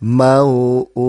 mau'udatun